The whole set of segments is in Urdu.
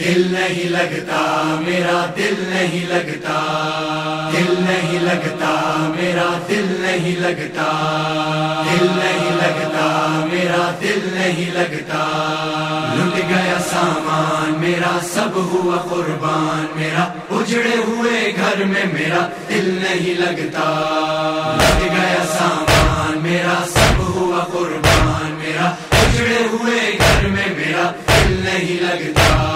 دل نہیں لگتا میرا، دل نہیں لگتا۔ دل نہیں لگتا میرا، دل نہیں لگتا۔ دل نہیں لگتا میرا، دل نہیں لگتا۔ لٹ گیا سامان میرا، سب ہوا قربان میرا۔ اجڑے ہوئے گھر میں میرا، دل نہیں لگتا۔ لٹ گیا سامان میرا، سب ہوا قربان میرا۔ اجڑے ہوئے گھر میں میرا، دل نہیں لگتا۔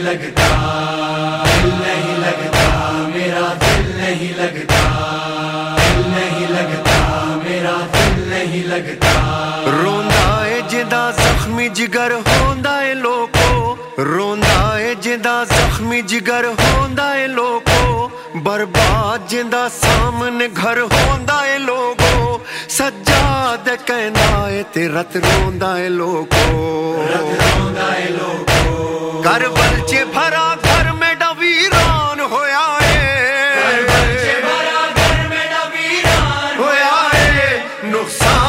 نہیں لگتا، دل نہیں لگتا، میرا دل نہیں لگتا، دل نہیں لگتا، میرا دل نہیں لگتا۔ روندا ہے جدا زخمی جگر، ہوندا ہے لوکو۔ روندا ہے جدا زخمی جگر، ہوندا ہے لوکو۔ برباد جدا سامنے گھر، ہوندا ہے لوگو سجاد کہندا ہے تے رت روندا ہے لوکو۔ رت روندا ہے لوگو کربل چے بھرا گھر میں ڈویران ہویا ہے ہویا ہے نقصان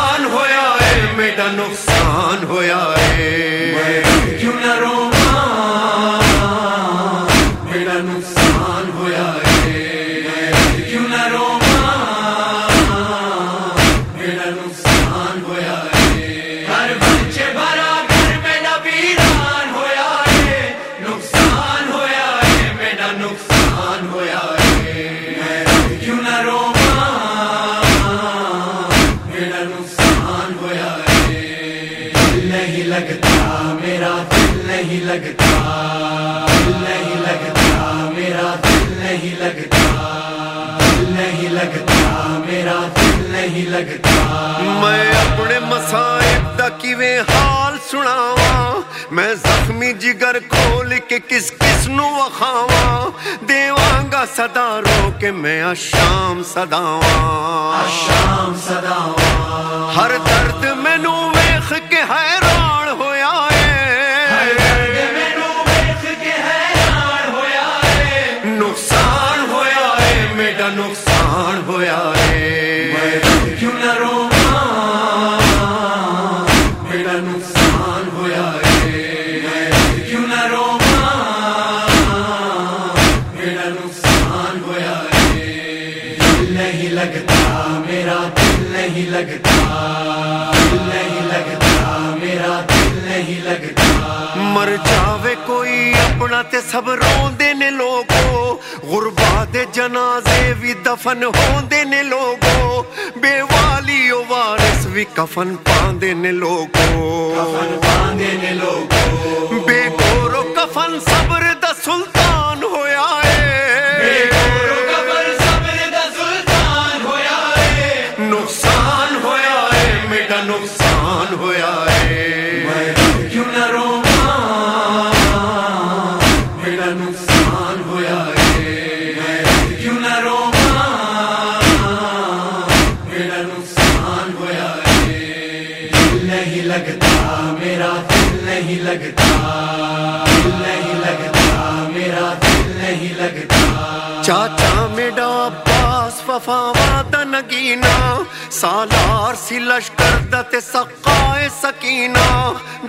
نہیں لگتا میرا دل نہیں لگتا۔ میں اپنے مسائب دا کیویں حال سناواں؟ میں زخمی جگر کھول کے کس کس نو وکھاواں؟ دیواں گا صدا رو کے میں شام صداواں۔ شام صدا ہر درد میرا نقصان ہویا ہے۔ کیوں نہ روما میرا نقصان ہویا ہے۔ کیوں نہ روما میرا نقصان ہویا ہے۔ دل نہیں لگتا میرا دل نہیں لگتا۔ دل نہیں لگتا میرا دل نہیں لگتا۔ مر جاوے کوئی اپنا تے سب روندے نے لوگو۔ غربا دے جنازے بھی دفن ہوندے نے لوگو بے والی او وارث بھی کفن پاندے نے لوگو کفن نے بے گورو کفن صبر دا سلطان ہویا ہے۔ قبر صبر دا سلطان ہویا نقصان ہویا ہے میرا نقصان ہویا ہے۔ کیوں نہ روما میرا نقصان لگتا۔ چاچا میڈا عباس وفا وعدہ نگینا سالار سی لشکر دا تے سقائے سکینہ۔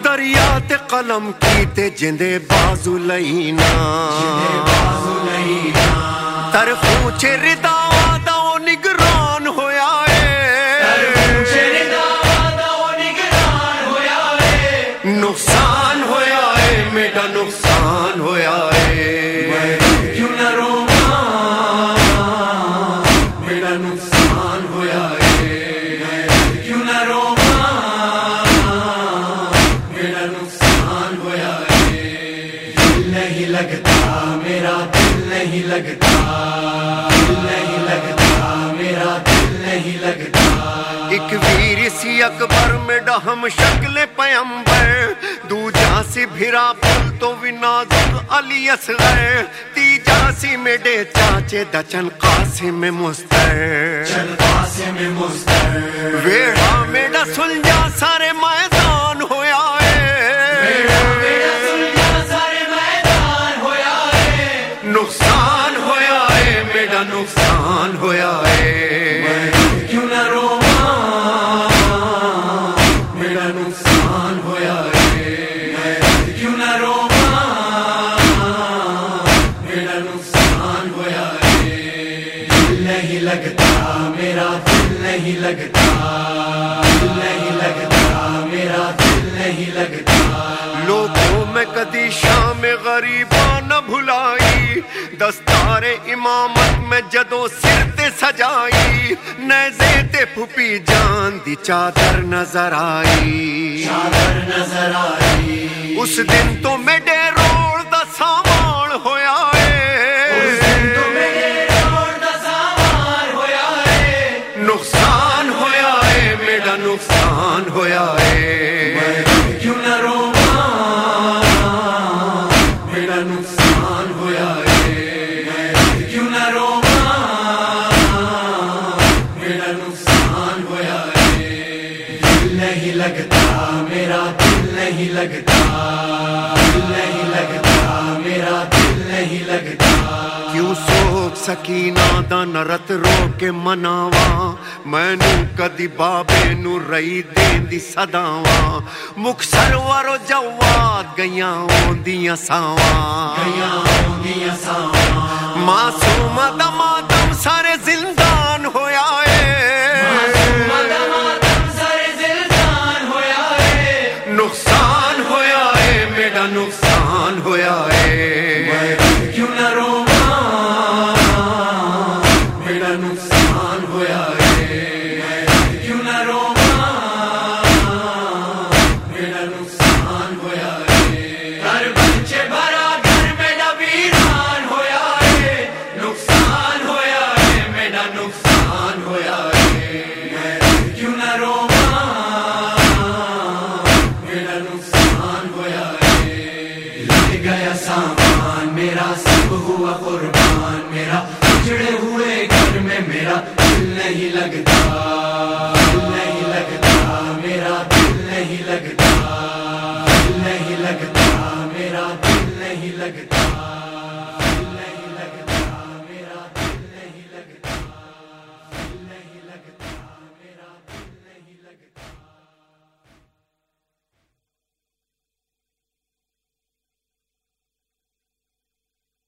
دریا تے قلم کی تے جندے بازو لینا بازو نہیں تر خوچے ردا وعدہ او نگران ہویا نگران ہے۔ نقصان ہویا ہے میرا نقصان ہویا ہے۔ ہویا ہے۔ دل نہیں لگتا میرا دل نہیں لگتا۔ دل نہیں لگتا میرا دل نہیں لگتا۔ ایک ویر سی اکبر میں ڈہم شکل پیمبر۔ دوجا سی بھرا پل تو نازک علی اصغر۔ تیجا سی میڈے چاچے دچن قاسم مستر۔ پاسے میں مستر۔ ویڑا میڈا سلجا سارے میدان میرا نقصان ہویا ہے۔ کیوں نہ میرا نقصان ہے۔ دل نہیں لگتا، میرا دل نہیں لگتا۔ دل نہیں لگتا، میرا دل نہیں لگتا۔ لوگوں میں کدی شام غریب نہ بھلائی۔ دستار امامت میں جدو سر سجائی۔ پھپی جان دی چادر نظر آئی۔ چادر نظر آئی۔ اس دن تو میں پریشان ہویا ہے۔ دل نہیں لگتا میرا دل نہیں لگتا۔ دل نہیں لگتا میرا دل نہیں لگتا۔ کیوں سوک سکینہ دا نرت رو کے مناواں؟ میں نو کدی بابے نو رئی دین دی صداواں؟ مکھ سرور و جواد گیاں ہوندیاں ساواں۔ گیاں ہوندیاں ساواں۔ معصوم دا ماتم سارے زندہ نقصان